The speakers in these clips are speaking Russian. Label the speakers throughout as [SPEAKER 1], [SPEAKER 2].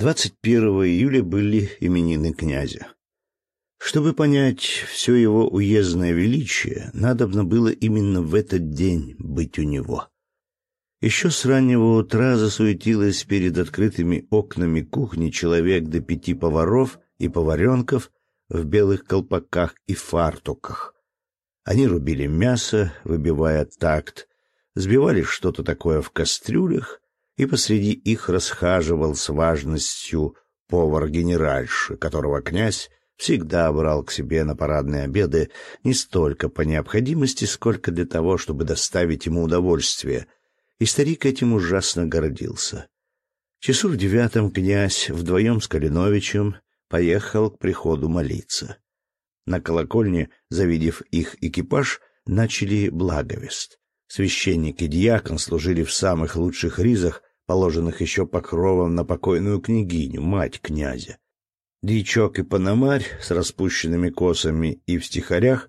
[SPEAKER 1] 21 июля были именины князя. Чтобы понять все его уездное величие, надобно было именно в этот день быть у него. Еще с раннего утра засуетилось перед открытыми окнами кухни человек до пяти поваров и поваренков в белых колпаках и фартуках. Они рубили мясо, выбивая такт, сбивали что-то такое в кастрюлях, и посреди их расхаживал с важностью повар-генеральши, которого князь всегда брал к себе на парадные обеды не столько по необходимости, сколько для того, чтобы доставить ему удовольствие — и старик этим ужасно гордился. Часу в девятом князь вдвоем с Калиновичем поехал к приходу молиться. На колокольне, завидев их экипаж, начали благовест. Священник и диакон служили в самых лучших ризах, положенных еще покровом на покойную княгиню, мать князя. Дьячок и Пономарь с распущенными косами и в стихарях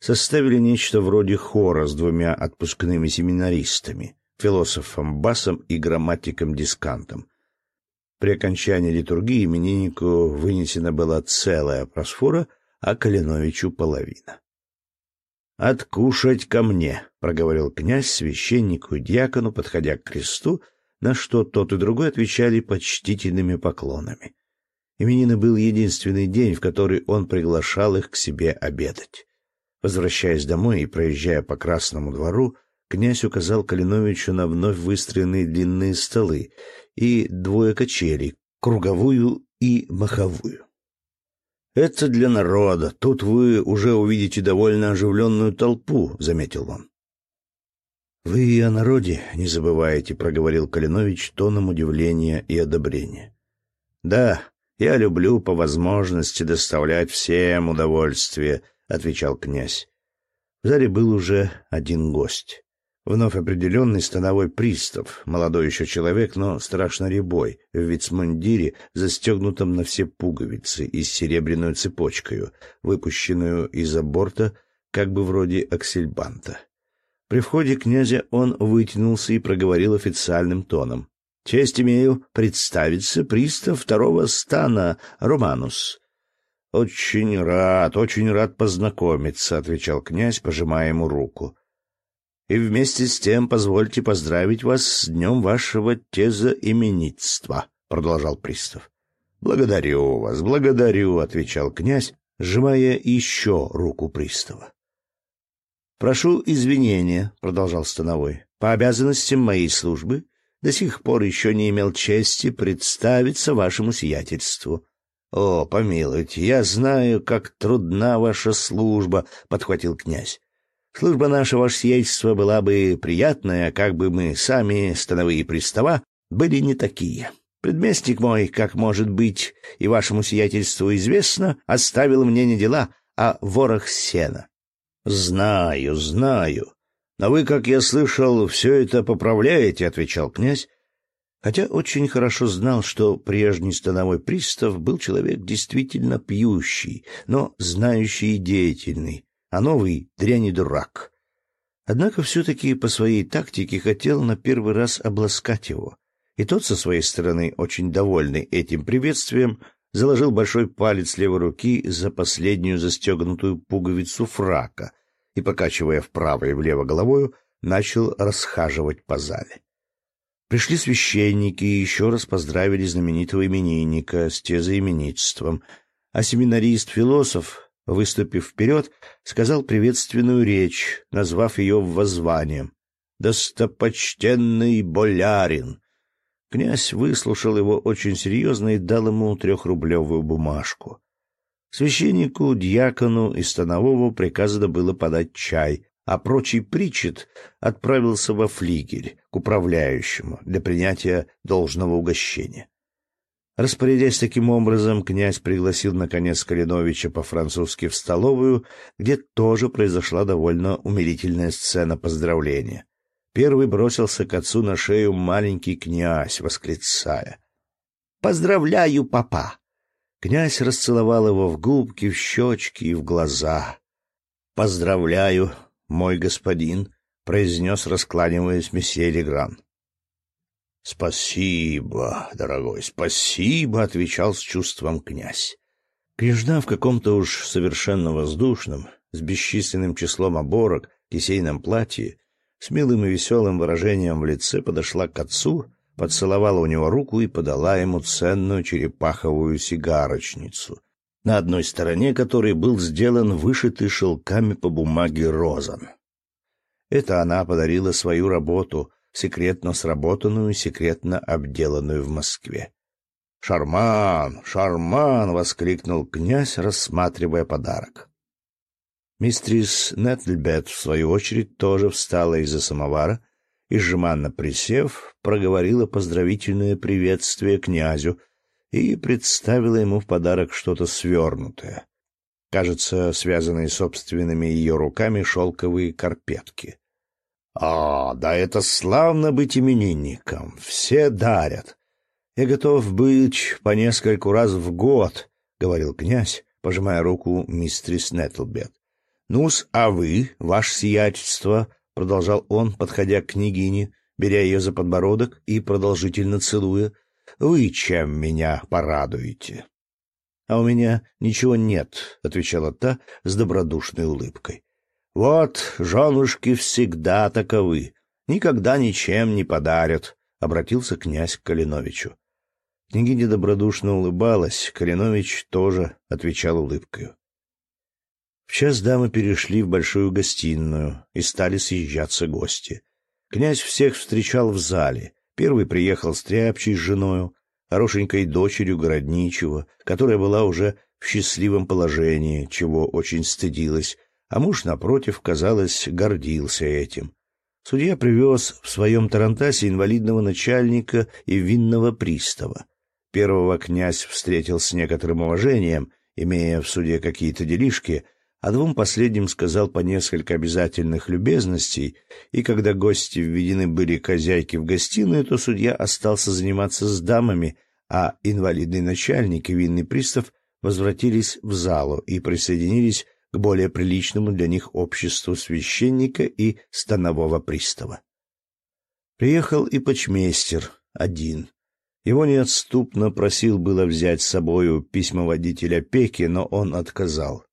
[SPEAKER 1] составили нечто вроде хора с двумя отпускными семинаристами философом Басом и грамматиком Дискантом. При окончании литургии имениннику вынесена была целая просфора, а Калиновичу половина. «Откушать ко мне», — проговорил князь священнику и дьякону, подходя к кресту, на что тот и другой отвечали почтительными поклонами. Именины был единственный день, в который он приглашал их к себе обедать. Возвращаясь домой и проезжая по Красному двору, Князь указал Калиновичу на вновь выстроенные длинные столы и двое качелей, круговую и маховую. «Это для народа. Тут вы уже увидите довольно оживленную толпу», — заметил он. «Вы и о народе не забываете», — проговорил Калинович тоном удивления и одобрения. «Да, я люблю по возможности доставлять всем удовольствие», — отвечал князь. В зале был уже один гость. Вновь определенный становой пристав, молодой еще человек, но страшно рябой, в вицмундире, застегнутом на все пуговицы и с серебряной цепочкой, выпущенную из-за борта, как бы вроде аксельбанта. При входе князя он вытянулся и проговорил официальным тоном. — Честь имею представиться пристав второго стана Романус. — Очень рад, очень рад познакомиться, — отвечал князь, пожимая ему руку. — и вместе с тем позвольте поздравить вас с днем вашего тезоименитства», — продолжал пристав. «Благодарю вас, благодарю», — отвечал князь, сжимая еще руку пристава. «Прошу извинения», — продолжал Становой, — «по обязанностям моей службы до сих пор еще не имел чести представиться вашему сиятельству». «О, помилуйте, я знаю, как трудна ваша служба», — подхватил князь. Служба нашего сиятельства была бы приятная, как бы мы сами, становые пристава, были не такие. Предместник мой, как может быть, и вашему сиятельству известно, оставил мне не дела, а ворох сена. — Знаю, знаю. Но вы, как я слышал, все это поправляете, — отвечал князь, хотя очень хорошо знал, что прежний становой пристав был человек действительно пьющий, но знающий и деятельный, а новый — дрянь и дурак. Однако все-таки по своей тактике хотел на первый раз обласкать его, и тот со своей стороны, очень довольный этим приветствием, заложил большой палец левой руки за последнюю застегнутую пуговицу фрака и, покачивая вправо и влево головою, начал расхаживать по зале. Пришли священники и еще раз поздравили знаменитого именинника с тезоименитством, а семинарист-философ выступив вперед, сказал приветственную речь, назвав ее воззванием. «Достопочтенный болярин!» Князь выслушал его очень серьезно и дал ему трехрублевую бумажку. Священнику, дьякону и становому приказано было подать чай, а прочий причет отправился во флигель к управляющему для принятия должного угощения. Распорядясь таким образом, князь пригласил наконец Калиновича по-французски в столовую, где тоже произошла довольно умилительная сцена поздравления. Первый бросился к отцу на шею маленький князь, восклицая. «Поздравляю, папа!» Князь расцеловал его в губки, в щечки и в глаза. «Поздравляю, мой господин», — произнес, раскланиваясь месье Легран. Спасибо, дорогой, спасибо, отвечал с чувством князь. Княжна в каком-то уж совершенно воздушном, с бесчисленным числом оборок, кисейном платье, с милым и веселым выражением в лице подошла к отцу, поцеловала у него руку и подала ему ценную черепаховую сигарочницу, на одной стороне которой был сделан вышитый шелками по бумаге розан. Это она подарила свою работу, секретно сработанную, секретно обделанную в Москве. «Шарман! Шарман!» — воскликнул князь, рассматривая подарок. Мистрис Нетльбет, в свою очередь, тоже встала из-за самовара и, жеманно присев, проговорила поздравительное приветствие князю и представила ему в подарок что-то свернутое. Кажется, связанные собственными ее руками шелковые карпетки. «А, да это славно быть именинником! Все дарят!» «Я готов быть по нескольку раз в год», — говорил князь, пожимая руку мистрис Нетлбет. «Ну-с, а вы, ваше сиятельство», — продолжал он, подходя к княгине, беря ее за подбородок и продолжительно целуя, — «вы чем меня порадуете?» «А у меня ничего нет», — отвечала та с добродушной улыбкой. «Вот, женушки всегда таковы, никогда ничем не подарят», — обратился князь к Калиновичу. Княгиня добродушно улыбалась, Калинович тоже отвечал улыбкой. В час дамы перешли в большую гостиную, и стали съезжаться гости. Князь всех встречал в зале. Первый приехал стряпчий с женою, хорошенькой дочерью городничего, которая была уже в счастливом положении, чего очень стыдилась, а муж, напротив, казалось, гордился этим. Судья привез в своем тарантасе инвалидного начальника и винного пристава. Первого князь встретил с некоторым уважением, имея в суде какие-то делишки, а двум последним сказал по несколько обязательных любезностей, и когда гости введены были хозяйки в гостиную, то судья остался заниматься с дамами, а инвалидный начальник и винный пристав возвратились в залу и присоединились к более приличному для них обществу священника и станового пристава. Приехал и почмейстер один — его неотступно просил было взять с собою письмоводителя Пеки, но он отказал.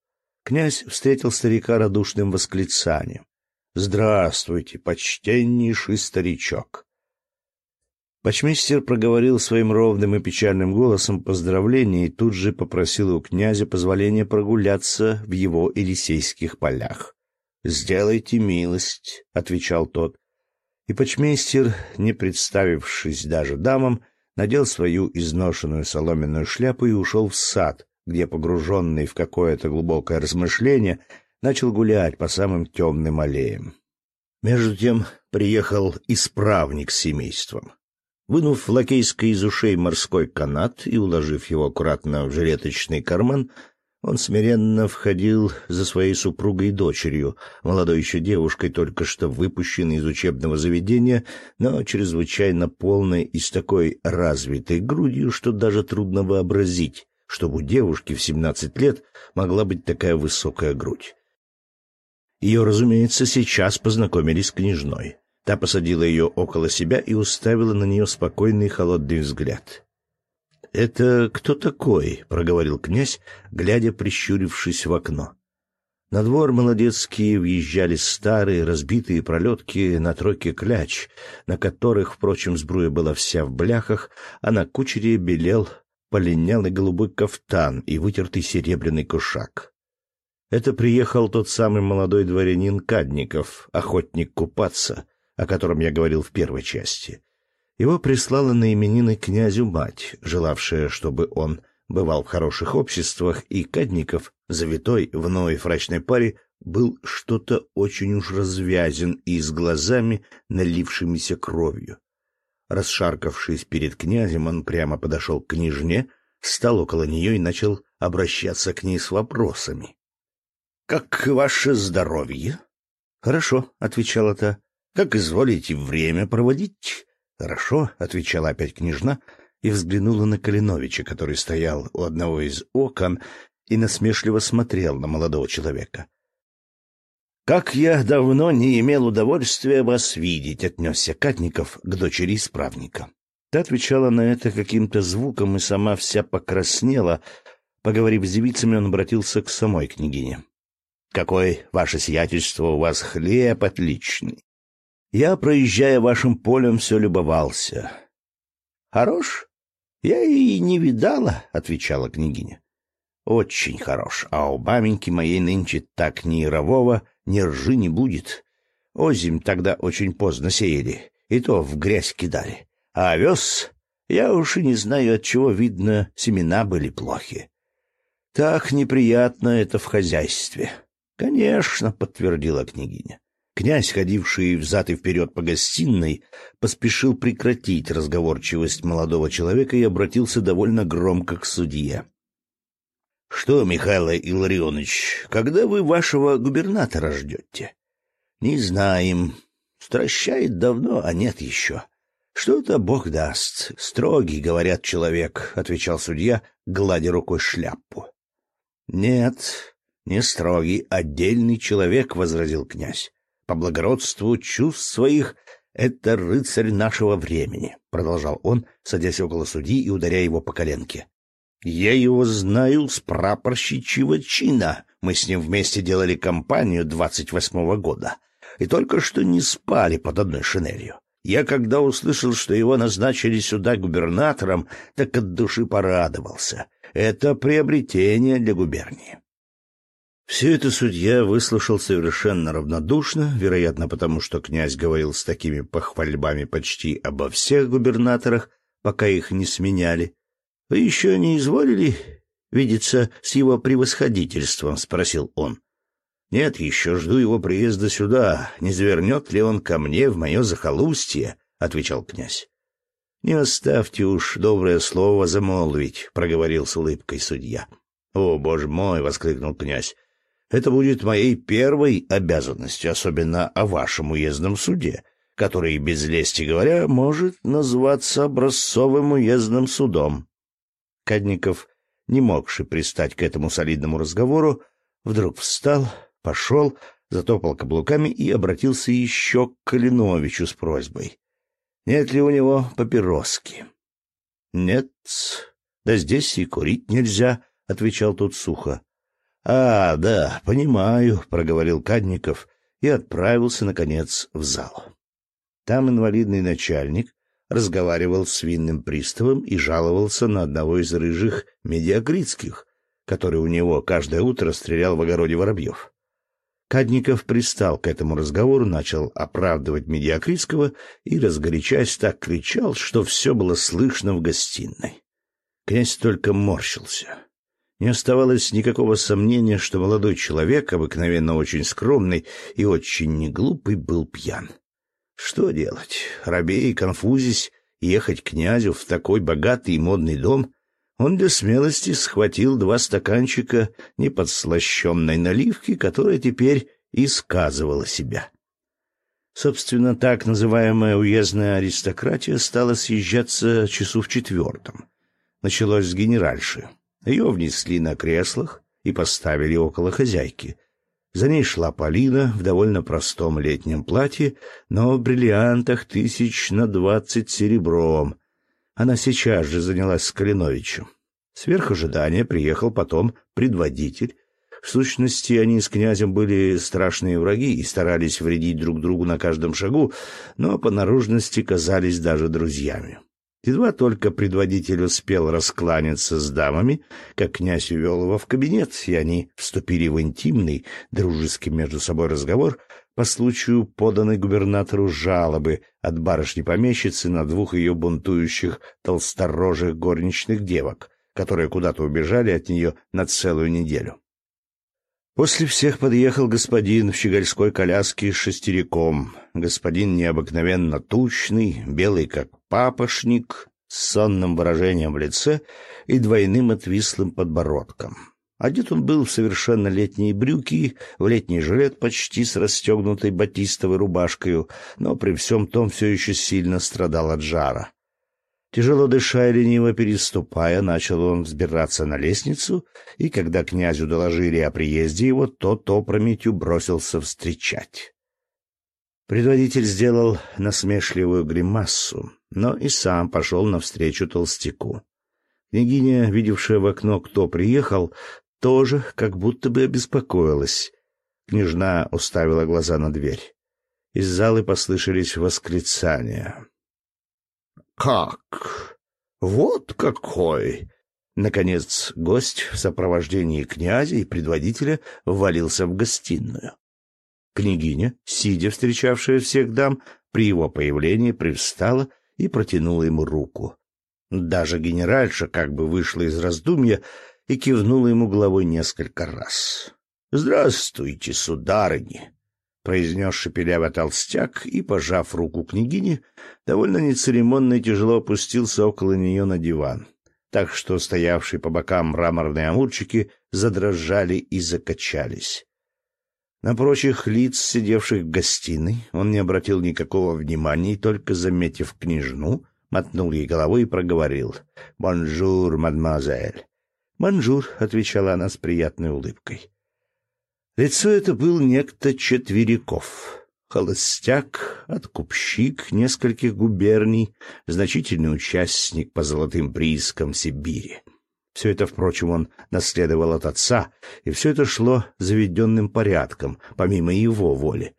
[SPEAKER 1] Князь встретил старика радушным восклицанием. «Здравствуйте, почтеннейший старичок!» Почмейстер проговорил своим ровным и печальным голосом поздравления и тут же попросил у князя позволения прогуляться в его Елисейских полях. «Сделайте милость», — отвечал тот. И почмейстер, не представившись даже дамам, надел свою изношенную соломенную шляпу и ушел в сад, где, погруженный в какое-то глубокое размышление, начал гулять по самым темным аллеям. Между тем приехал исправник с семейством. Вынув лакейской из ушей морской канат и уложив его аккуратно в жилеточный карман, он смиренно входил за своей супругой и дочерью, молодой еще девушкой, только что выпущенной из учебного заведения, но чрезвычайно полной и с такой развитой грудью, что даже трудно вообразить, чтобы у девушки в семнадцать лет могла быть такая высокая грудь. Ее, разумеется, сейчас познакомились с княжной. Та посадила ее около себя и уставила на нее спокойный холодный взгляд. «Это кто такой?» — проговорил князь, глядя, прищурившись в окно. На двор молодецкие въезжали старые разбитые пролетки на тройке кляч, на которых, впрочем, сбруя была вся в бляхах, а на кучере белел полинялый голубой кафтан и вытертый серебряный кушак. Это приехал тот самый молодой дворянин Кадников, охотник купаться, о котором я говорил в первой части. Его прислала на именины князю мать, желавшая, чтобы он бывал в хороших обществах, и Кадников, завитой в новой фрачной паре, был что-то очень уж развязен и с глазами, налившимися кровью. Расшаркавшись перед князем, он прямо подошел к княжне, встал около нее и начал обращаться к ней с вопросами. — Как ваше здоровье? — Хорошо, — отвечала та. — Как изволите время проводить? «Хорошо», — отвечала опять княжна и взглянула на Калиновича, который стоял у одного из окон и насмешливо смотрел на молодого человека. «Как я давно не имел удовольствия вас видеть», — отнесся Катников к дочери исправника. Та отвечала на это каким-то звуком и сама вся покраснела. Поговорив с девицами, он обратился к самой княгине. «Какой, ваше сиятельство, у вас хлеб отличный! Я, проезжая вашим полем, все любовался». «Хорош? Я и не видала», — отвечала княгиня. «Очень хорош, а у маменьки моей нынче так ярового, ни ржи не будет. Озим тогда очень поздно сеяли, и то в грязь кидали. А овес, я уж и не знаю, от чего видно, семена были плохи. Так неприятно это в хозяйстве. Конечно, подтвердила княгиня. Князь, ходивший взад и вперед по гостиной, поспешил прекратить разговорчивость молодого человека и обратился довольно громко к судье. — Что, Михаил Илларионович, когда вы вашего губернатора ждете? — Не знаем. Стращает давно, а нет еще. Что-то Бог даст. Строгий, говорят, человек, отвечал судья, гладя рукой шляпу. Нет, не строгий, отдельный человек, возразил князь. По благородству чувств своих это рыцарь нашего времени, продолжал он, садясь около судьи и ударяя его по коленке. Я его знаю с прапорщичьего чина. Мы с ним вместе делали кампанию двадцать восьмого года и только что не спали под одной шинелью. Я, когда услышал, что его назначили сюда губернатором, так от души порадовался. Это приобретение для губернии. Все это судья выслушал совершенно равнодушно, вероятно, потому что князь говорил с такими похвальбами почти обо всех губернаторах, пока их не сменяли. — Вы еще не изволили видеться с его превосходительством? — спросил он. Нет, еще жду его приезда сюда. Не завернет ли он ко мне в мое захолустье? — отвечал князь. — Не оставьте уж доброе слово замолвить, — проговорил с улыбкой судья. — О, боже мой! — воскликнул князь. — Это будет моей первой обязанностью, особенно о вашем уездном суде, который, без лести говоря, может называться образцовым уездным судом. Кадников, не могший пристать к этому солидному разговору, вдруг встал, пошел, затопал каблуками и обратился еще к Калиновичу с просьбой. Нет ли у него папироски? — Нет, да здесь и курить нельзя, — отвечал тот сухо. — А, да, понимаю, — проговорил Кадников и отправился, наконец, в зал. Там инвалидный начальник разговаривал с винным приставом и жаловался на одного из рыжих медиакритских, который у него каждое утро стрелял в огороде воробьев. Кадников пристал к этому разговору, начал оправдывать Медиакритского и, разгорячаясь, так кричал, что все было слышно в гостиной. Князь только морщился. Не оставалось никакого сомнения, что молодой человек, обыкновенно очень скромный и очень неглупый, был пьян. Что делать? Робей, конфузись, ехать к князю в такой богатый и модный дом он для смелости схватил два стаканчика неподслащенной наливки, которая теперь и сказывала себя. Собственно, так называемая уездная аристократия стала съезжаться часу в четвертом. Началось с генеральши. Ее внесли на креслах и поставили около хозяйки. За ней шла Полина в довольно простом летнем платье, но в бриллиантах тысяч на двадцать серебром, она сейчас же занялась с Калиновичем. Сверх ожидания приехал потом предводитель. В сущности, они с князем были страшные враги и старались вредить друг другу на каждом шагу, но по наружности казались даже друзьями. Едва только предводитель успел раскланяться с дамами, как князь увел его в кабинет, и они вступили в интимный, дружеский между собой разговор, по случаю поданной губернатору жалобы от барышни-помещицы на двух ее бунтующих толсторожих горничных девок, которые куда-то убежали от нее на целую неделю. После всех подъехал господин в щегольской коляске с шестериком, господин необыкновенно тучный, белый как папошник, с сонным выражением в лице и двойным отвислым подбородком. Одет он был в совершенно летние брюки, в летний жилет почти с расстегнутой батистовой рубашкой, но при всем том все еще сильно страдал от жара. Тяжело дыша и лениво переступая, начал он взбираться на лестницу, и когда князю доложили о приезде его, тот опрометью бросился встречать. Предводитель сделал насмешливую гримассу, но и сам пошел навстречу толстяку. Княгиня, видевшая в окно, кто приехал, тоже как будто бы обеспокоилась. Княжна уставила глаза на дверь. Из залы послышались восклицания. «Как? Вот какой!» Наконец гость в сопровождении князя и предводителя ввалился в гостиную. Княгиня, сидя встречавшая всех дам, при его появлении привстала и протянула ему руку. Даже генеральша как бы вышла из раздумья и кивнула ему головой несколько раз. «Здравствуйте, сударыни!» — произнес шепеляво толстяк и, пожав руку княгини, довольно нецеремонно и тяжело опустился около нее на диван, так что стоявшие по бокам мраморные амурчики задрожали и закачались. На прочих лиц, сидевших в гостиной, он не обратил никакого внимания и, только заметив княжну, мотнул ей головой и проговорил «Bonjour, mademoiselle». «Bonjour», — отвечала она с приятной улыбкой. Лицо это был некто Четверяков, холостяк, откупщик нескольких губерний, значительный участник по золотым приискам Сибири. Все это, впрочем, он наследовал от отца, и все это шло заведенным порядком, помимо его воли.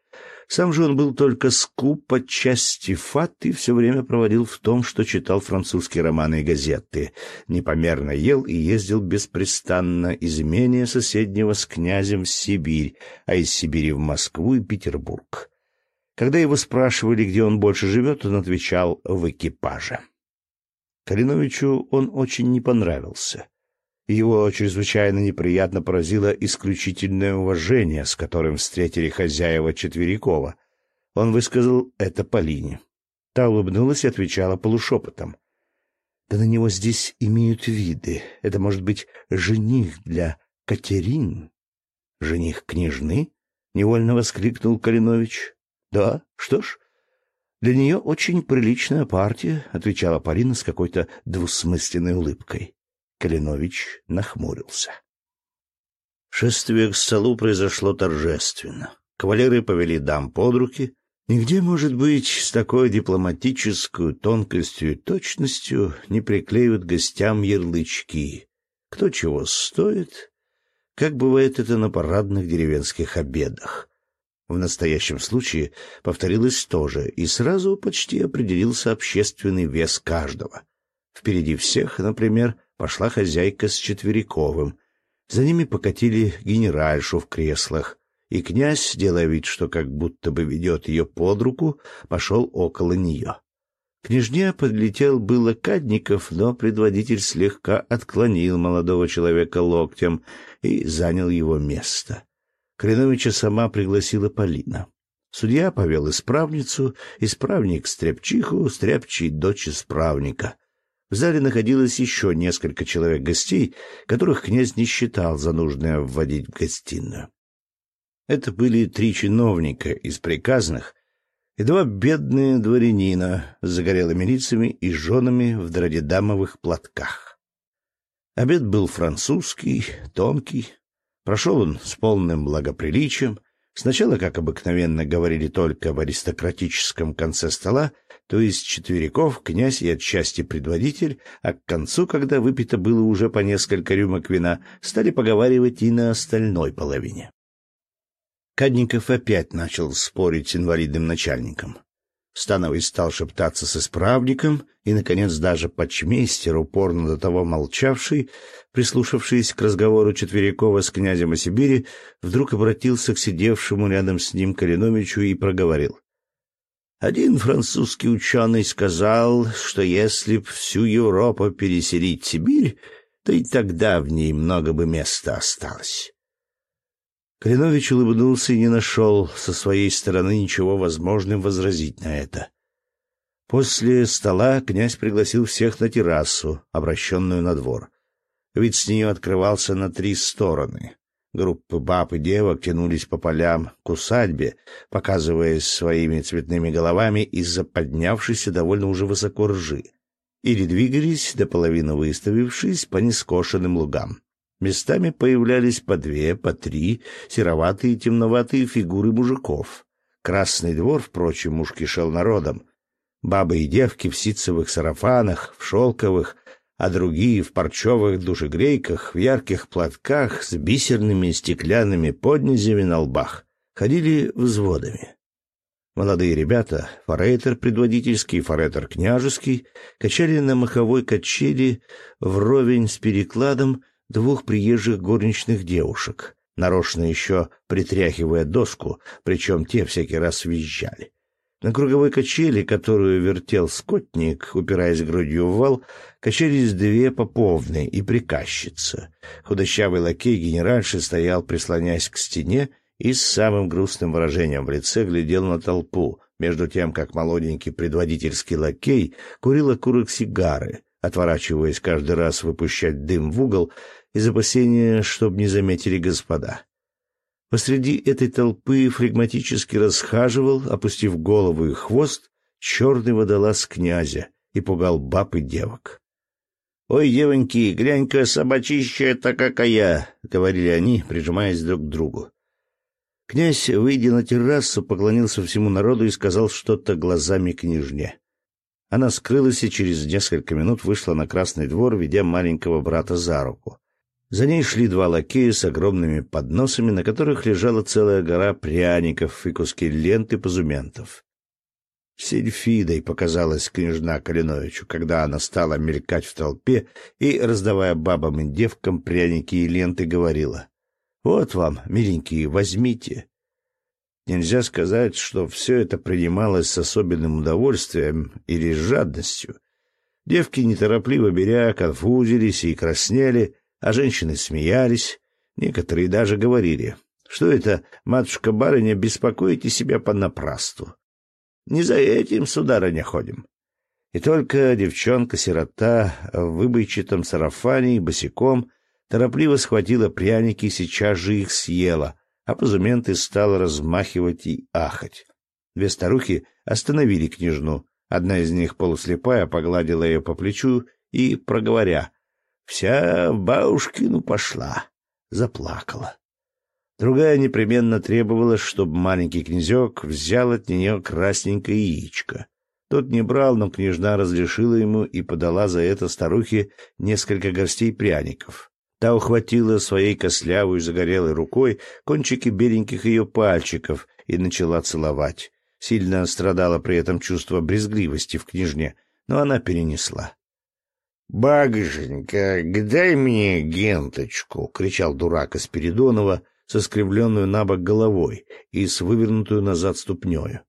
[SPEAKER 1] Сам же он был только скуп отчасти фат и все время проводил в том, что читал французские романы и газеты, непомерно ел и ездил беспрестанно из имения соседнего с князем в Сибирь, а из Сибири в Москву и Петербург. Когда его спрашивали, где он больше живет, он отвечал «в экипаже». Калиновичу он очень не понравился. Его чрезвычайно неприятно поразило исключительное уважение, с которым встретили хозяева Четверякова. Он высказал это Полине. Та улыбнулась и отвечала полушепотом. «Да на него здесь имеют виды. Это может быть жених для Катерин?» «Жених княжны?» — невольно воскликнул Калинович. «Да, что ж, для нее очень приличная партия», — отвечала Полина с какой-то двусмысленной улыбкой. Калинович нахмурился. Шествие к столу произошло торжественно. Кавалеры повели дам под руки. Нигде, может быть, с такой дипломатической тонкостью и точностью не приклеивают гостям ярлычки. Кто чего стоит, как бывает это на парадных деревенских обедах. В настоящем случае повторилось то же, и сразу почти определился общественный вес каждого. Впереди всех, например, пошла хозяйка с Четвериковым. За ними покатили генеральшу в креслах, и князь, делая вид, что как будто бы ведет ее под руку, пошел около нее. Княжне подлетел было Кадников, но предводитель слегка отклонил молодого человека локтем и занял его место. Креновича сама пригласила Полина. Судья повел исправницу, исправник — стряпчиху, стряпчий — дочь исправника. В зале находилось еще несколько человек гостей, которых князь не считал за нужное вводить в гостиную. Это были три чиновника из приказных и два бедные дворянина с загорелыми лицами и женами в дродидамовых платках. Обед был французский, тонкий. Прошел он с полным благоприличием. Сначала, как обыкновенно, говорили только в аристократическом конце стола, то есть четвериков, князь и отчасти предводитель, а к концу, когда выпито было уже по несколько рюмок вина, стали поговаривать и на остальной половине. Кадников опять начал спорить с инвалидным начальником. Становый стал шептаться с исправником, и, наконец, даже почмейстер, упорно до того молчавший, прислушавшись к разговору Четверякова с князем о Сибири, вдруг обратился к сидевшему рядом с ним Калиновичу и проговорил. Один французский ученый сказал, что если б всю Европу переселить в Сибирь, то и тогда в ней много бы места осталось. Калинович улыбнулся и не нашел со своей стороны ничего возможным возразить на это. После стола князь пригласил всех на террасу, обращенную на двор. Вид с нее открывался на три стороны. Группы баб и девок тянулись по полям к усадьбе, показываясь своими цветными головами из-за поднявшейся довольно уже высоко ржи, или двигались, до половины выставившись, по нескошенным лугам. Местами появлялись по две, по три сероватые темноватые фигуры мужиков. Красный двор, впрочем, уж кишел народом. Бабы и девки в ситцевых сарафанах, в шелковых, а другие в парчевых душегрейках, в ярких платках с бисерными стеклянными поднизями на лбах, ходили взводами. Молодые ребята, форейтер предводительский, форейтер княжеский, качали на маховой качели вровень с перекладом двух приезжих горничных девушек, нарочно еще притряхивая доску, причем те всякий раз визжали. На круговой качели, которую вертел скотник, упираясь грудью в вал, качались две поповные и приказчица. Худощавый лакей генеральши стоял, прислоняясь к стене, и с самым грустным выражением в лице глядел на толпу, между тем, как молоденький предводительский лакей курил окурок сигары, отворачиваясь каждый раз выпущать дым в угол из опасения, чтобы не заметили господа. Посреди этой толпы флегматически расхаживал, опустив голову и хвост, черный водолаз князя и пугал баб и девок. «Ой, девоньки, глянь-ка, собачища-то какая!» — говорили они, прижимаясь друг к другу. Князь, выйдя на террасу, поклонился всему народу и сказал что-то глазами княжне. Она скрылась и через несколько минут вышла на Красный двор, ведя маленького брата за руку. За ней шли два лакея с огромными подносами, на которых лежала целая гора пряников и куски ленты позументов. Сельфидой показалась княжна Калиновичу, когда она стала мелькать в толпе и, раздавая бабам и девкам пряники и ленты, говорила. «Вот вам, миленькие, возьмите». Нельзя сказать, что все это принималось с особенным удовольствием или жадностью. Девки, неторопливо беря, конфузились и краснели, а женщины смеялись, некоторые даже говорили, что это, матушка-барыня, беспокоите себя понапрасту. Не за этим, сударыня, ходим. И только девчонка-сирота в выбойчатом сарафане и босиком торопливо схватила пряники и сейчас же их съела, а позументы стала размахивать и ахать. Две старухи остановили княжну. Одна из них, полуслепая, погладила ее по плечу и, проговоря, Вся в бабушкину пошла, заплакала. Другая непременно требовала, чтобы маленький князек взял от нее красненькое яичко. Тот не брал, но княжна разрешила ему и подала за это старухе несколько горстей пряников. Та ухватила своей костлявой загорелой рукой кончики беленьких ее пальчиков и начала целовать. Сильно страдала при этом чувство брезгливости в княжне, но она перенесла. «Багженька, дай мне генточку!» — кричал дурак из Передонова со скривленную на бок головой и с вывернутую назад ступнёю.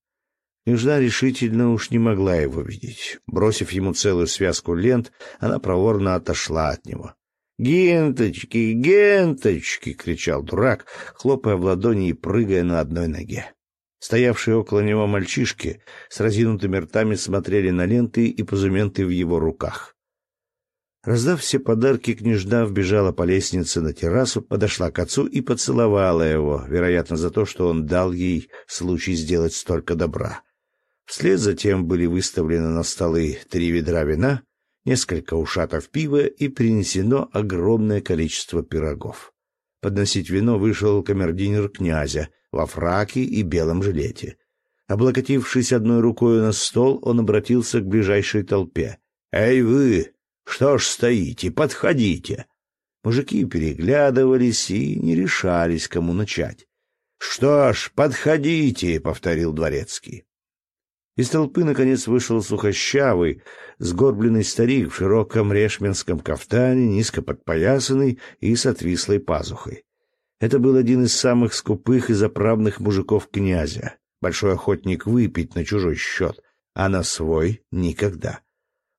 [SPEAKER 1] Княжна решительно уж не могла его видеть. Бросив ему целую связку лент, она проворно отошла от него. «Генточки, генточки!» — кричал дурак, хлопая в ладони и прыгая на одной ноге. Стоявшие около него мальчишки с разинутыми ртами смотрели на ленты и позументы в его руках. Раздав все подарки, княжна вбежала по лестнице на террасу, подошла к отцу и поцеловала его, вероятно, за то, что он дал ей случай сделать столько добра. Вслед затем были выставлены на столы три ведра вина, несколько ушатов пива и принесено огромное количество пирогов. Подносить вино вышел камердинер князя во фраке и белом жилете. Облокотившись одной рукой на стол, он обратился к ближайшей толпе. «Эй вы, что ж стоите, подходите. Мужики переглядывались и не решались, кому начать. Что ж, подходите, повторил дворецкий. Из толпы наконец вышел сухощавый, сгорбленный старик в широком решменском кафтане, низко подпоясанный и с отвислой пазухой. Это был один из самых скупых и заправных мужиков князя, большой охотник выпить на чужой счет, а на свой — никогда.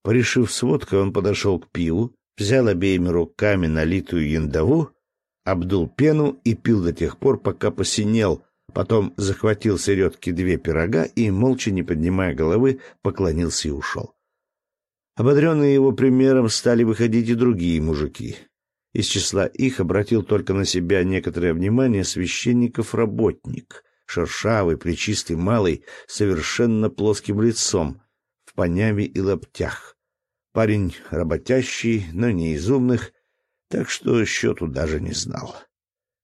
[SPEAKER 1] Порешив с он подошел к пиву, взял обеими руками налитую яндову, обдул пену и пил до тех пор, пока посинел, потом захватил середки две пирога и, молча не поднимая головы, поклонился и ушел. Ободренные его примером стали выходить и другие мужики. Из числа их обратил только на себя некоторое внимание священников-работник, шершавый, плечистый, малый, совершенно плоским лицом, в поняме и лаптях. Парень работящий, но не из умных, так что счету даже не знал.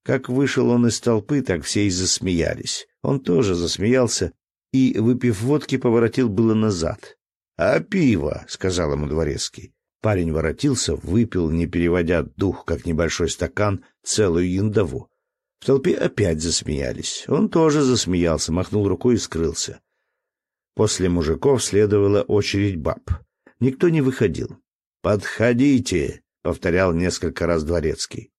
[SPEAKER 1] Как вышел он из толпы, так все и засмеялись. Он тоже засмеялся и, выпив водки, поворотил было назад. — А пиво, — сказал ему дворецкий. Парень воротился, выпил, не переводя дух, как небольшой стакан, целую яндову. В толпе опять засмеялись. Он тоже засмеялся, махнул рукой и скрылся. После мужиков следовала очередь баб. Никто не выходил. «Подходите!» — повторял несколько раз дворецкий.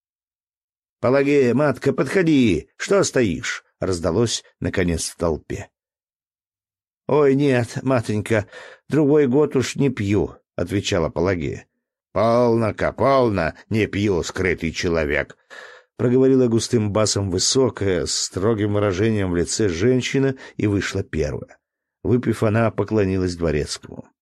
[SPEAKER 1] «Пологея, матка, подходи! Что стоишь?» — раздалось, наконец, в толпе. «Ой, нет, матенька, другой год уж не пью», — отвечала Пологея. «Полно-ка, полно, не пью, скрытый человек», — проговорила густым басом высокая, с строгим выражением в лице женщина и вышла первая. Выпив, она поклонилась дворецкому. —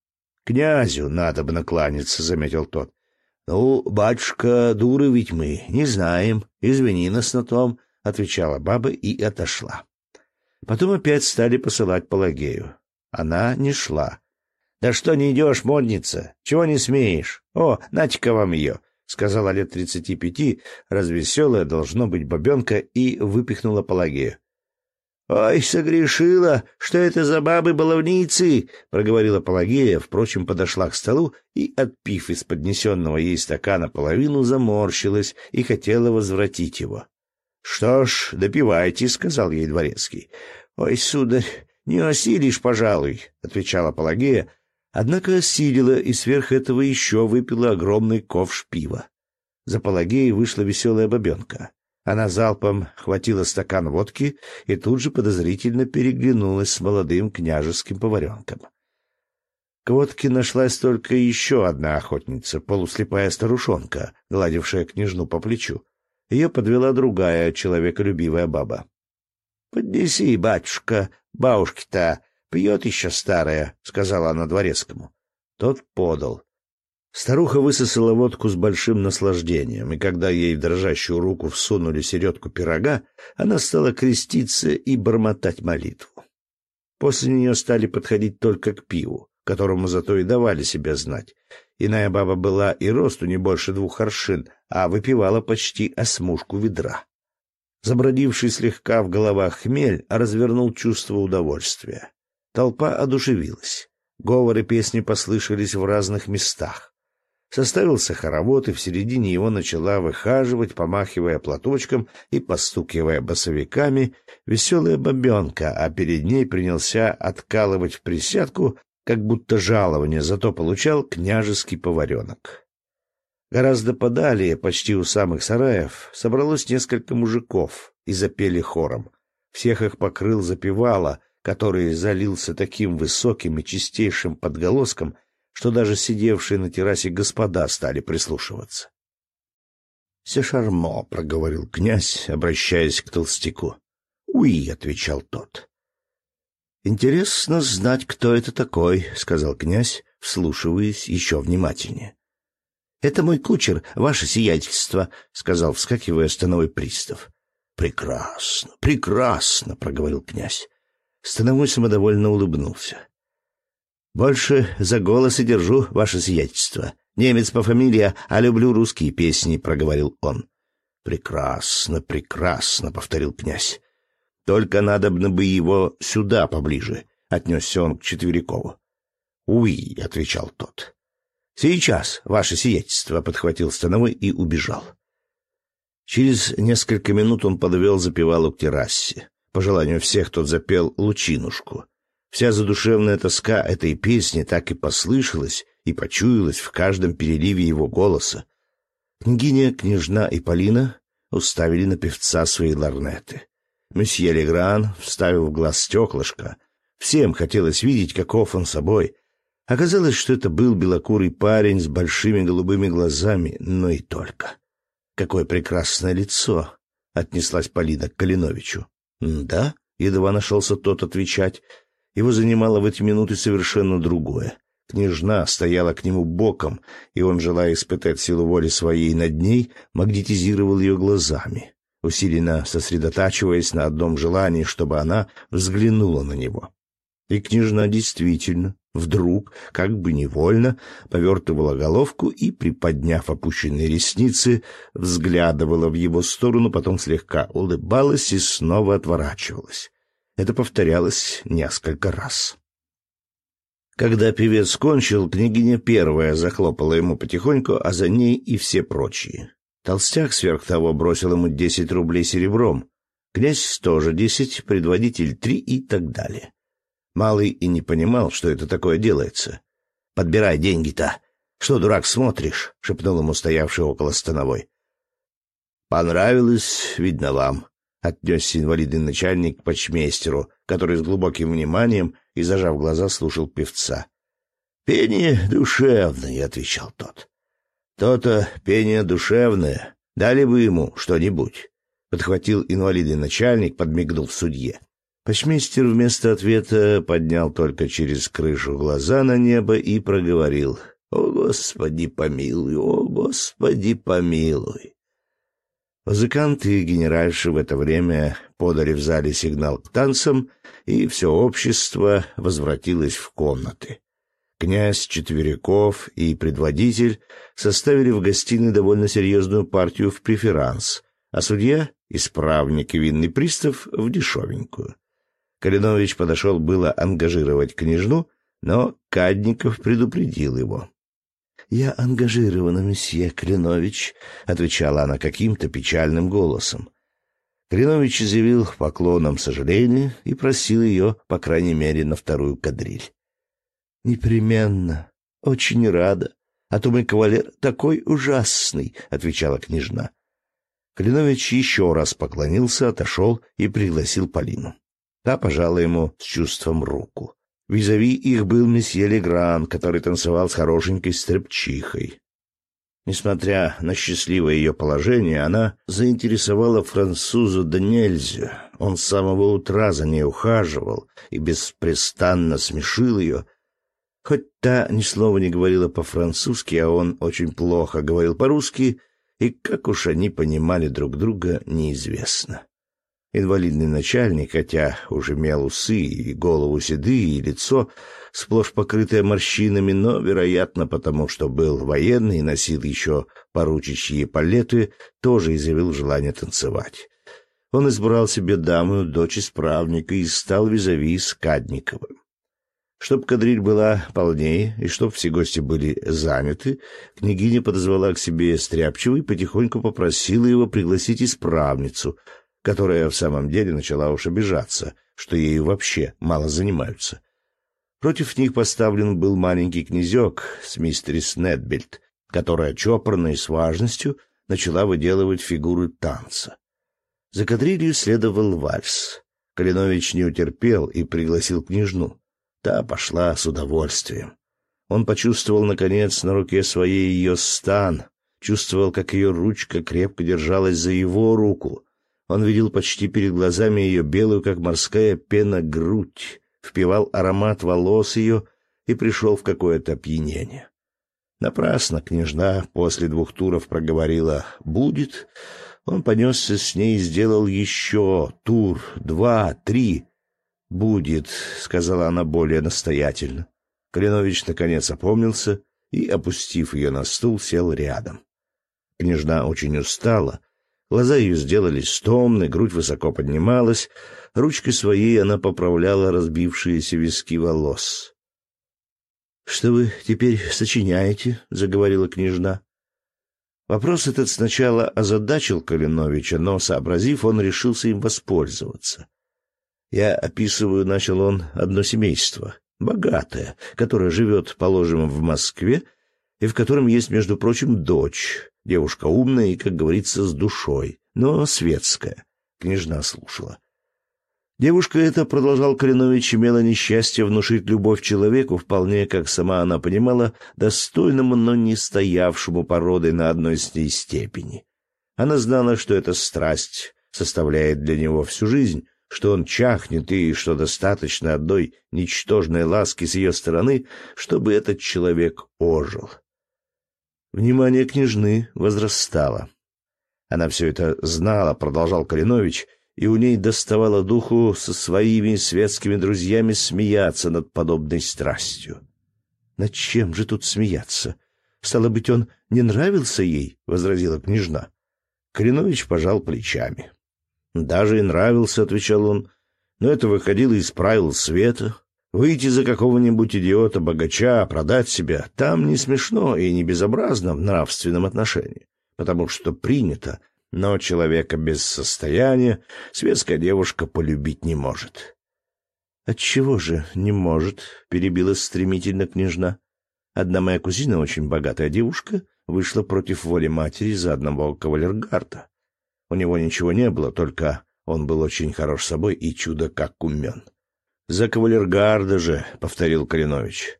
[SPEAKER 1] Князю надо бы накланяться, — заметил тот. — Ну, батюшка, дуры ведь мы, не знаем. Извини нас на том, — отвечала баба и отошла. Потом опять стали посылать Пелагею. Она не шла. — Да что не идешь, модница? Чего не смеешь? О, нате-ка вам ее! — сказала лет тридцати пяти, развеселая, должно быть, бабенка, и выпихнула Пелагею. «Ой, согрешила! Что это за бабы-баловницы?» — проговорила Пелагея, впрочем, подошла к столу и, отпив из поднесенного ей стакана половину, заморщилась и хотела возвратить его. «Что ж, допивайте», — сказал ей дворецкий. «Ой, сударь, не осилишь, пожалуй», — отвечала Пелагея, однако осилила и сверх этого еще выпила огромный ковш пива. За Пелагеей вышла веселая бабенка. Она залпом хватила стакан водки и тут же подозрительно переглянулась с молодым княжеским поваренком. К водке нашлась только еще одна охотница, полуслепая старушонка, гладившая княжну по плечу. Ее подвела другая, человеколюбивая баба. — Поднеси, батюшка, бабушки-то, пьет еще старая, — сказала она дворецкому. Тот подал. Старуха высосала водку с большим наслаждением, и когда ей в дрожащую руку всунули середку пирога, она стала креститься и бормотать молитву. После нее стали подходить только к пиву, которому зато и давали себя знать. Иная баба была и росту не больше двух аршин, а выпивала почти осмушку ведра. Забродивший слегка в головах хмель развернул чувство удовольствия. Толпа одушевилась. Говоры песни послышались в разных местах. Составился хоровод, и в середине его начала выхаживать, помахивая платочком и постукивая босовиками, веселая бабенка, а перед ней принялся откалывать в присядку, как будто жалование зато получал княжеский поваренок. Гораздо подалее, почти у самых сараев, собралось несколько мужиков и запели хором. Всех их покрыл запевала, который залился таким высоким и чистейшим подголоском, что даже сидевшие на террасе господа стали прислушиваться. «Сешармо», — проговорил князь, обращаясь к толстяку. «Уи», — отвечал тот. «Интересно знать, кто это такой», — сказал князь, вслушиваясь еще внимательнее. «Это мой кучер, ваше сиятельство», — сказал, вскакивая становой пристав. «Прекрасно, прекрасно», — проговорил князь. Становой самодовольно улыбнулся. «Больше за голос и держу, ваше сиятельство. Немец по фамилии, а люблю русские песни», — проговорил он. «Прекрасно, прекрасно», — повторил князь. «Только надобно бы его сюда поближе», — отнесся он к Четверикову. «Уи», — отвечал тот. «Сейчас, ваше сиятельство», — подхватил Становой и убежал. Через несколько минут он подвел запевалу к террасе. По желанию всех тот запел «Лучинушку». Вся задушевная тоска этой песни так и послышалась и почуялась в каждом переливе его голоса. Княгиня, княжна и Полина уставили на певца свои ларнеты. Месье Легран, вставил в глаз стеклышко, всем хотелось видеть, каков он собой. Оказалось, что это был белокурый парень с большими голубыми глазами, но и только. «Какое прекрасное лицо!» — отнеслась Полина к Калиновичу. «Да?» — едва нашелся тот отвечать — его занимало в эти минуты совершенно другое. Княжна стояла к нему боком, и он, желая испытать силу воли своей над ней, магнетизировал ее глазами, усиленно сосредотачиваясь на одном желании, чтобы она взглянула на него. И княжна действительно, вдруг, как бы невольно, повертывала головку и, приподняв опущенные ресницы, взглядывала в его сторону, потом слегка улыбалась и снова отворачивалась. Это повторялось несколько раз. Когда певец кончил, княгиня первая захлопала ему потихоньку, а за ней и все прочие. Толстяк сверх того бросил ему десять рублей серебром, князь тоже десять, предводитель три и так далее. Малый и не понимал, что это такое делается. «Подбирай деньги-то! Что, дурак, смотришь?» — шепнул ему стоявший около становой. «Понравилось, видно вам», — отнесся инвалидный начальник к почмейстеру, который с глубоким вниманием и, зажав глаза, слушал певца. «Пение душевное», — отвечал тот. «То-то пение душевное. Дали бы ему что-нибудь», — подхватил инвалидный начальник, подмигнув судье. Почмейстер вместо ответа поднял только через крышу глаза на небо и проговорил. «О, Господи, помилуй! О, Господи, помилуй!» Музыканты и генеральши в это время подали в зале сигнал к танцам, и все общество возвратилось в комнаты. Князь Четверяков и предводитель составили в гостиной довольно серьезную партию в преферанс, а судья, исправник и винный пристав в дешевенькую. Калинович подошел было ангажировать княжну, но Кадников предупредил его. «Я ангажирована, месье Калинович», — отвечала она каким-то печальным голосом. Калинович изъявил поклоном сожаления и просил ее, по крайней мере, на вторую кадриль. «Непременно. Очень рада. А то мой кавалер такой ужасный», — отвечала княжна. Калинович еще раз поклонился, отошел и пригласил Полину. Та пожала ему с чувством руку. Визави их был месье Легран, который танцевал с хорошенькой стрепчихой. Несмотря на счастливое ее положение, она заинтересовала француза да. Он с самого утра за ней ухаживал и беспрестанно смешил ее. Хоть та ни слова не говорила по-французски, а он очень плохо говорил по-русски, и как уж они понимали друг друга, неизвестно. Инвалидный начальник, хотя уже имел усы и голову седые, и лицо, сплошь покрытое морщинами, но, вероятно, потому что был военный и носил еще поручичьи палеты, тоже изъявил желание танцевать. Он избрал себе даму, дочь исправника, и стал визави с Кадниковым. Чтоб кадриль была полнее и чтоб все гости были заняты, княгиня подозвала к себе Стряпчева и потихоньку попросила его пригласить исправницу — которая в самом деле начала уж обижаться, что ею вообще мало занимаются. Против них поставлен был маленький князек с мистерис Нетбельт, которая чопорно и с важностью начала выделывать фигуры танца. За кадрилью следовал вальс. Калинович не утерпел и пригласил княжну. Та пошла с удовольствием. Он почувствовал, наконец, на руке своей ее стан, чувствовал, как ее ручка крепко держалась за его руку, он видел почти перед глазами ее белую, как морская пена, грудь, впивал аромат волос ее и пришел в какое-то опьянение. Напрасно княжна после двух туров проговорила «будет». Он понесся с ней и сделал еще тур, два, три. «Будет», — сказала она более настоятельно. Калинович наконец опомнился и, опустив ее на стул, сел рядом. Княжна очень устала, Глаза ее сделались томны, грудь высоко поднималась. Ручкой своей она поправляла разбившиеся виски волос. — Что вы теперь сочиняете? — заговорила княжна. Вопрос этот сначала озадачил Калиновича, но, сообразив, он решился им воспользоваться. «Я описываю, — начал он, — одно семейство, богатое, которое живет, положим, в Москве, и в котором есть, между прочим, дочь, Девушка умная и, как говорится, с душой, но светская. Княжна слушала. Девушка эта, продолжал Калинович, имела несчастье внушить любовь человеку, вполне, как сама она понимала, достойному, но не стоявшему породой на одной с ней степени. Она знала, что эта страсть составляет для него всю жизнь, что он чахнет и что достаточно одной ничтожной ласки с ее стороны, чтобы этот человек ожил. Внимание княжны возрастало. Она все это знала, продолжал Калинович, и у ней доставало духу со своими светскими друзьями смеяться над подобной страстью. Над чем же тут смеяться? Стало быть, он не нравился ей, возразила княжна. Коренович пожал плечами. Даже и нравился, отвечал он, но это выходило из правил света. Выйти за какого-нибудь идиота, богача, продать себя там не смешно и не безобразно в нравственном отношении, потому что принято, но человека без состояния светская девушка полюбить не может. Отчего же не может? перебила стремительно княжна. Одна моя кузина, очень богатая девушка, вышла против воли матери за одного кавалергарда. У него ничего не было, только он был очень хорош собой и чудо как умен. «За кавалергарда же», — повторил Калинович.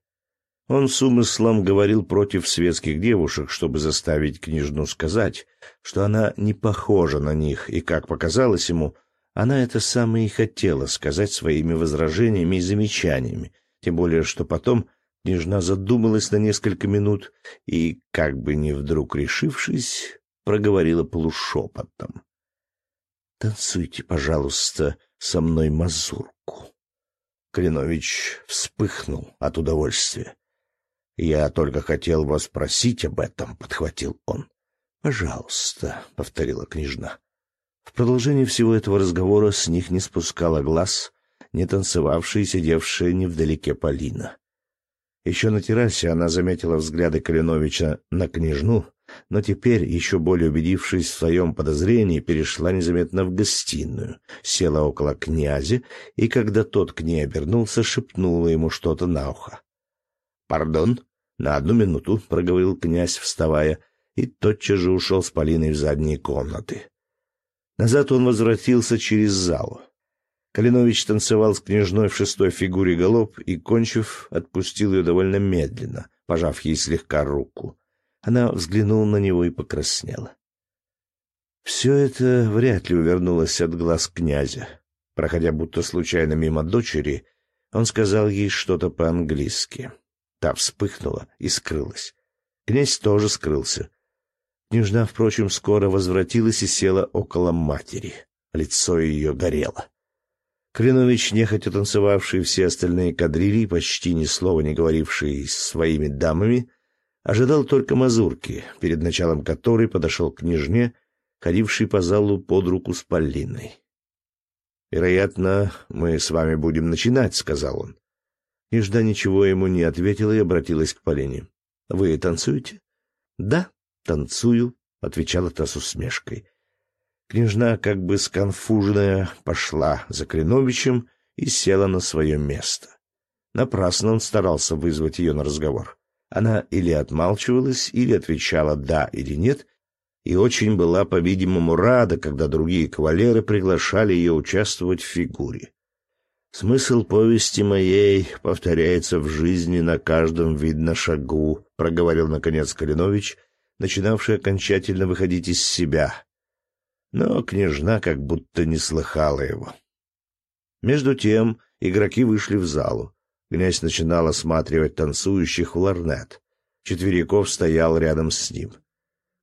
[SPEAKER 1] Он с умыслом говорил против светских девушек, чтобы заставить княжну сказать, что она не похожа на них, и, как показалось ему, она это самое и хотела сказать своими возражениями и замечаниями, тем более что потом княжна задумалась на несколько минут и, как бы не вдруг решившись, проговорила полушепотом. «Танцуйте, пожалуйста, со мной мазурку». Калинович вспыхнул от удовольствия. «Я только хотел вас спросить об этом», — подхватил он. «Пожалуйста», — повторила княжна. В продолжении всего этого разговора с них не спускала глаз не танцевавшая и сидевшая невдалеке Полина. Еще на террасе она заметила взгляды Калиновича на княжну, но теперь, еще более убедившись в своем подозрении, перешла незаметно в гостиную, села около князя и, когда тот к ней обернулся, шепнула ему что-то на ухо. «Пардон, на одну минуту», — проговорил князь, вставая, и тотчас же ушел с Полиной в задние комнаты. Назад он возвратился через залу. Калинович танцевал с княжной в шестой фигуре голоб и, кончив, отпустил ее довольно медленно, пожав ей слегка руку. Она взглянула на него и покраснела. Все это вряд ли увернулось от глаз князя. Проходя будто случайно мимо дочери, он сказал ей что-то по-английски. Та вспыхнула и скрылась. Князь тоже скрылся. Княжна, впрочем, скоро возвратилась и села около матери. Лицо ее горело. Кринович, нехотя танцевавший все остальные кадрили, почти ни слова не говоривший с своими дамами, ожидал только мазурки, перед началом которой подошел к княжне, ходившей по залу под руку с Полиной. «Вероятно, мы с вами будем начинать», — сказал он. Княжна ничего ему не ответила и обратилась к Полине. «Вы танцуете?» «Да, танцую», — отвечала та с усмешкой. Княжна, как бы сконфуженная, пошла за Кленовичем и села на свое место. Напрасно он старался вызвать ее на разговор. Она или отмалчивалась, или отвечала «да» или «нет», и очень была, по-видимому, рада, когда другие кавалеры приглашали ее участвовать в фигуре. «Смысл повести моей повторяется в жизни на каждом видно шагу», — проговорил, наконец, Калинович, начинавший окончательно выходить из себя, но княжна как будто не слыхала его. Между тем игроки вышли в залу. Князь начинал осматривать танцующих в ларнет. Четверяков стоял рядом с ним.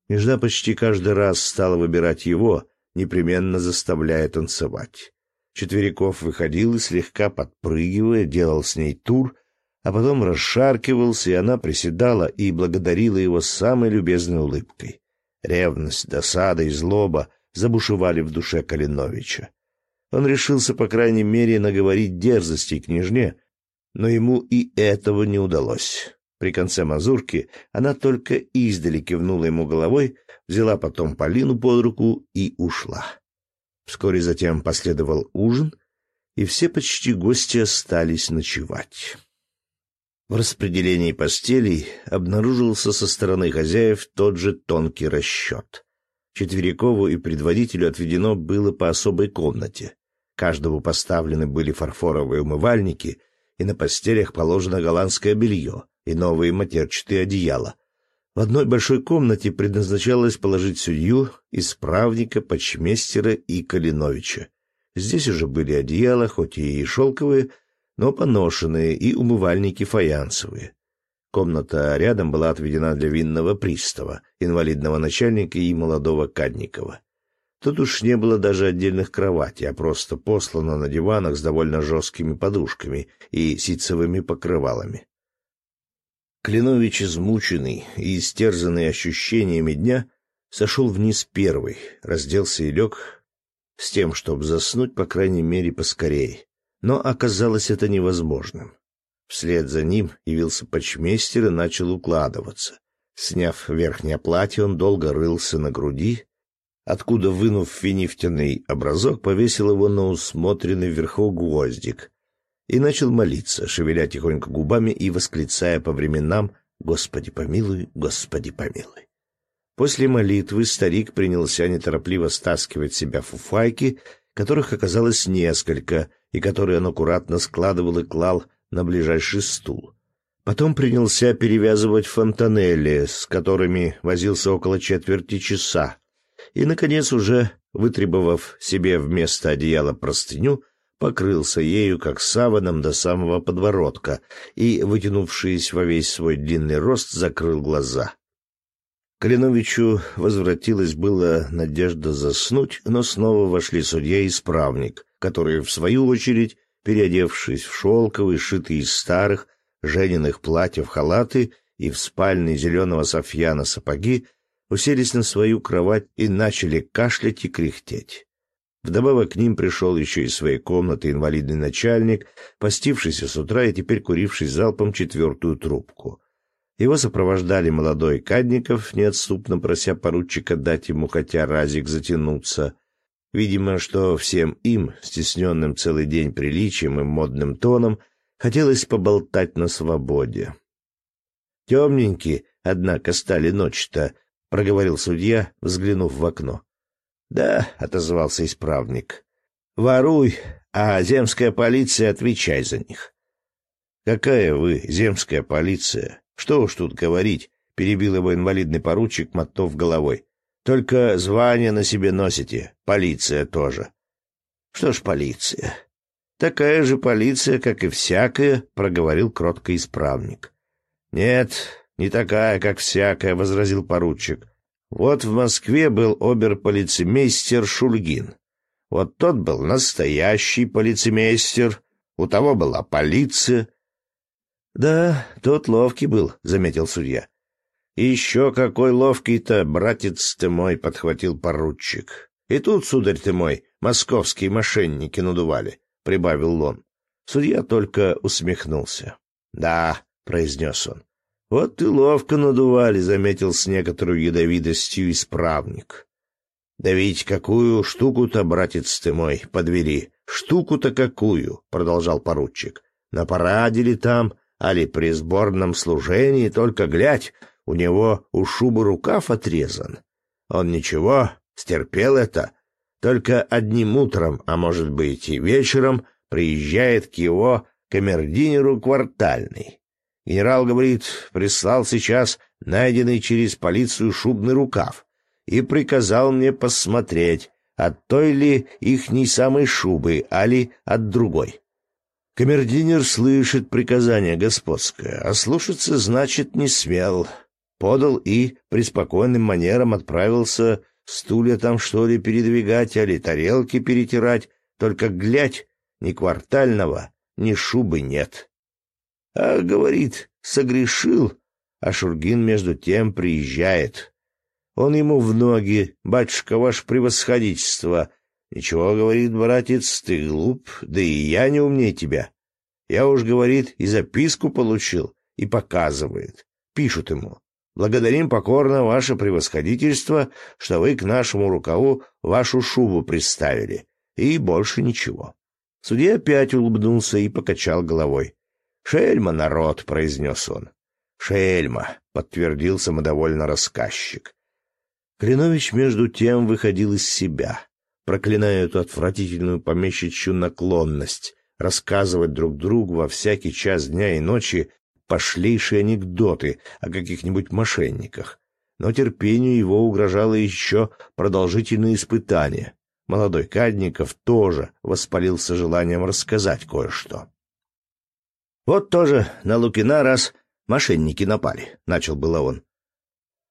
[SPEAKER 1] Княжна почти каждый раз стала выбирать его, непременно заставляя танцевать. Четверяков выходил и, слегка подпрыгивая, делал с ней тур, а потом расшаркивался, и она приседала и благодарила его самой любезной улыбкой. Ревность, досада и злоба забушевали в душе Калиновича. Он решился, по крайней мере, наговорить дерзости княжне, но ему и этого не удалось. При конце мазурки она только издали кивнула ему головой, взяла потом Полину под руку и ушла. Вскоре затем последовал ужин, и все почти гости остались ночевать. В распределении постелей обнаружился со стороны хозяев тот же тонкий расчет. Четверикову и предводителю отведено было по особой комнате. Каждому поставлены были фарфоровые умывальники, и на постелях положено голландское белье и новые матерчатые одеяла. В одной большой комнате предназначалось положить судью, исправника, почмейстера и Калиновича. Здесь уже были одеяла, хоть и шелковые, но поношенные, и умывальники фаянсовые. Комната рядом была отведена для винного пристава, инвалидного начальника и молодого Кадникова. Тут уж не было даже отдельных кроватей, а просто послано на диванах с довольно жесткими подушками и ситцевыми покрывалами. Клинович, измученный и истерзанный ощущениями дня, сошел вниз первый, разделся и лег с тем, чтобы заснуть, по крайней мере, поскорее. Но оказалось это невозможным. Вслед за ним явился почмейстер и начал укладываться. Сняв верхнее платье, он долго рылся на груди, откуда, вынув финифтяный образок, повесил его на усмотренный вверху гвоздик и начал молиться, шевеля тихонько губами и восклицая по временам «Господи помилуй, Господи помилуй». После молитвы старик принялся неторопливо стаскивать себя фуфайки, которых оказалось несколько, и которые он аккуратно складывал и клал на ближайший стул. Потом принялся перевязывать фонтанели, с которыми возился около четверти часа, и, наконец, уже вытребовав себе вместо одеяла простыню, покрылся ею, как саваном, до самого подворотка и, вытянувшись во весь свой длинный рост, закрыл глаза. Калиновичу возвратилась была надежда заснуть, но снова вошли судья и исправник, которые, в свою очередь, переодевшись в шелковые, шитые из старых, Жениных платьев халаты и в спальне зеленого софьяна сапоги, уселись на свою кровать и начали кашлять и кряхтеть. Вдобавок к ним пришел еще из своей комнаты инвалидный начальник, постившийся с утра и теперь куривший залпом четвертую трубку. Его сопровождали молодой Кадников, неотступно прося поручика дать ему хотя разик затянуться. Видимо, что всем им, стесненным целый день приличием и модным тоном, — Хотелось поболтать на свободе. Темненькие, однако, стали ночь-то, — проговорил судья, взглянув в окно. — Да, — отозвался исправник. — Воруй, а земская полиция отвечай за них. — Какая вы, земская полиция? Что уж тут говорить, — перебил его инвалидный поручик, мотнув головой. — Только звание на себе носите, полиция тоже. — Что ж полиция? Такая же полиция, как и всякая, проговорил кротко исправник. Нет, не такая, как всякая, возразил поручик. Вот в Москве был оберполицемейстер Шульгин. Вот тот был настоящий полицемейстер, у того была полиция. Да, тот ловкий был, заметил судья. И еще какой ловкий-то, братец ты мой, подхватил поручик. И тут, сударь ты мой, московские мошенники надували прибавил он. Судья только усмехнулся. «Да», — произнес он. «Вот ты ловко надували», — заметил с некоторой ядовитостью исправник. «Да ведь какую штуку-то, братец ты мой, подвери, штуку-то какую», — продолжал поручик. «На параде ли там, али при сборном служении, только глядь, у него у шубы рукав отрезан. Он ничего, стерпел это, только одним утром, а может быть и вечером, приезжает к его камердинеру квартальный. Генерал, говорит, прислал сейчас найденный через полицию шубный рукав и приказал мне посмотреть, от той ли ихней самой шубы, а ли от другой. Камердинер слышит приказание господское, а слушаться, значит, не смел. Подал и преспокойным манером отправился стулья там, что ли, передвигать, али тарелки перетирать, только глядь, ни квартального, ни шубы нет. А, говорит, согрешил, а Шургин между тем приезжает. Он ему в ноги, батюшка, ваше превосходительство. Ничего, говорит, братец, ты глуп, да и я не умнее тебя. Я уж, говорит, и записку получил, и показывает. Пишут ему. Благодарим покорно ваше превосходительство, что вы к нашему рукаву вашу шубу приставили. И больше ничего. Судья опять улыбнулся и покачал головой. «Шельма, народ!» — произнес он. «Шельма!» — подтвердил самодовольно рассказчик. Кленович между тем выходил из себя, проклиная эту отвратительную помещичью наклонность рассказывать друг другу во всякий час дня и ночи пошлейшие анекдоты о каких-нибудь мошенниках. Но терпению его угрожало еще продолжительное испытание. Молодой Кадников тоже воспалился желанием рассказать кое-что. «Вот тоже на Лукина раз мошенники напали», — начал было он.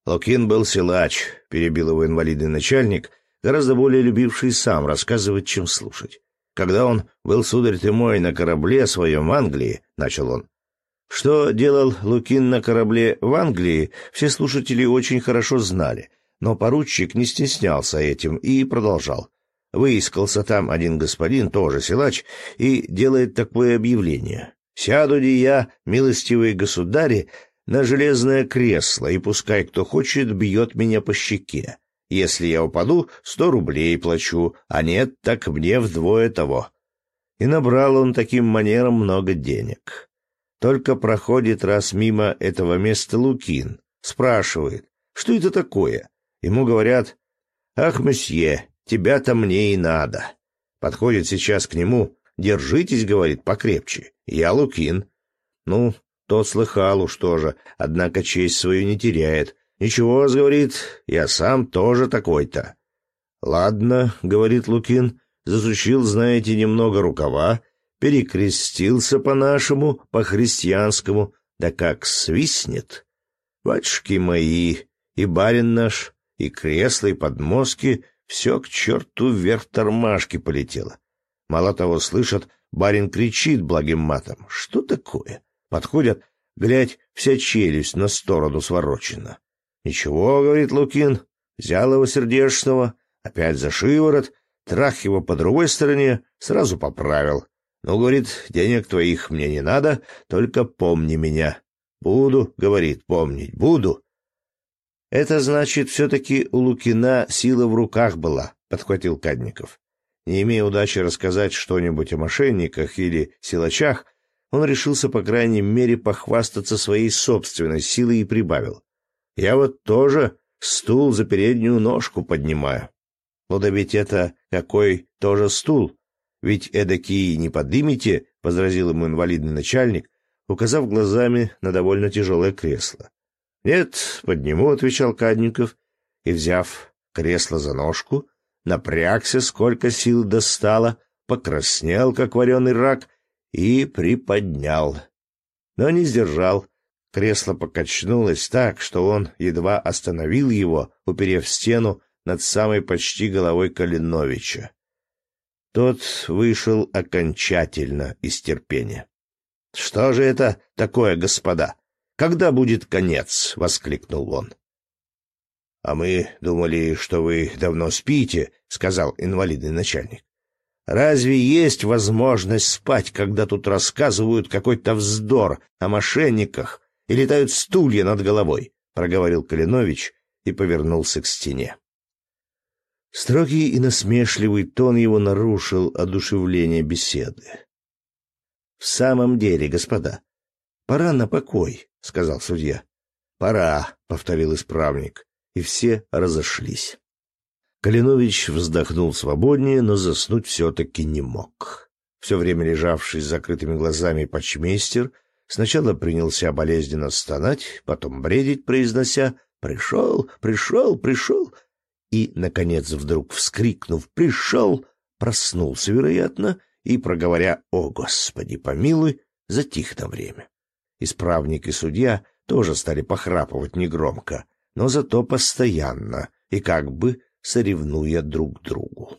[SPEAKER 1] «Лукин был силач», — перебил его инвалидный начальник, гораздо более любивший сам рассказывать, чем слушать. Когда он был, сударь ты мой, на корабле своем в Англии, — начал он. Что делал Лукин на корабле в Англии, все слушатели очень хорошо знали, но поручик не стеснялся этим и продолжал. Выискался там один господин, тоже силач, и делает такое объявление. «Сяду ли я, милостивые государи, на железное кресло, и пускай кто хочет бьет меня по щеке. Если я упаду, сто рублей плачу, а нет, так мне вдвое того». И набрал он таким манером много денег. Только проходит раз мимо этого места Лукин, спрашивает, что это такое. Ему говорят, «Ах, месье, тебя-то мне и надо». Подходит сейчас к нему, «Держитесь», — говорит, — «покрепче». Я Лукин. Ну, тот слыхал уж тоже, однако честь свою не теряет. «Ничего», — говорит, — «я сам тоже такой-то». «Ладно», — говорит Лукин, — засучил, знаете, немного рукава, перекрестился по-нашему, по-христианскому, да как свистнет. Батюшки мои, и барин наш, и кресло, и подмостки — все к черту вверх тормашки полетело. Мало того, слышат, барин кричит благим матом. Что такое? Подходят, глядь, вся челюсть на сторону сворочена. «Ничего», — говорит Лукин, взял его сердечного, опять за шиворот, трах его по другой стороне, сразу поправил. «Ну, — говорит, — денег твоих мне не надо, только помни меня». «Буду», — говорит, — «помнить буду». «Это значит, все-таки у Лукина сила в руках была», — подхватил Кадников. Не имея удачи рассказать что-нибудь о мошенниках или силачах, он решился, по крайней мере, похвастаться своей собственной силой и прибавил. Я вот тоже стул за переднюю ножку поднимаю. Ну да ведь это какой тоже стул. Ведь эдакий не подымите, — возразил ему инвалидный начальник, указав глазами на довольно тяжелое кресло. — Нет, подниму, — отвечал Кадников, и, взяв кресло за ножку, напрягся, сколько сил достало, покраснел, как вареный рак, и приподнял. Но не сдержал, Кресло покачнулось так, что он едва остановил его, уперев стену над самой почти головой Калиновича. Тот вышел окончательно из терпения. — Что же это такое, господа? Когда будет конец? — воскликнул он. — А мы думали, что вы давно спите, — сказал инвалидный начальник. — Разве есть возможность спать, когда тут рассказывают какой-то вздор о мошенниках, и летают стулья над головой, — проговорил Калинович и повернулся к стене. Строгий и насмешливый тон его нарушил одушевление беседы. — В самом деле, господа, пора на покой, — сказал судья. — Пора, — повторил исправник, и все разошлись. Калинович вздохнул свободнее, но заснуть все-таки не мог. Все время лежавший с закрытыми глазами почмейстер — Сначала принялся болезненно стонать, потом бредить, произнося «Пришел, пришел, пришел!» И, наконец, вдруг вскрикнув «Пришел!», проснулся, вероятно, и, проговоря «О, Господи, помилуй!», затих на время. Исправник и судья тоже стали похрапывать негромко, но зато постоянно и как бы соревнуя друг другу.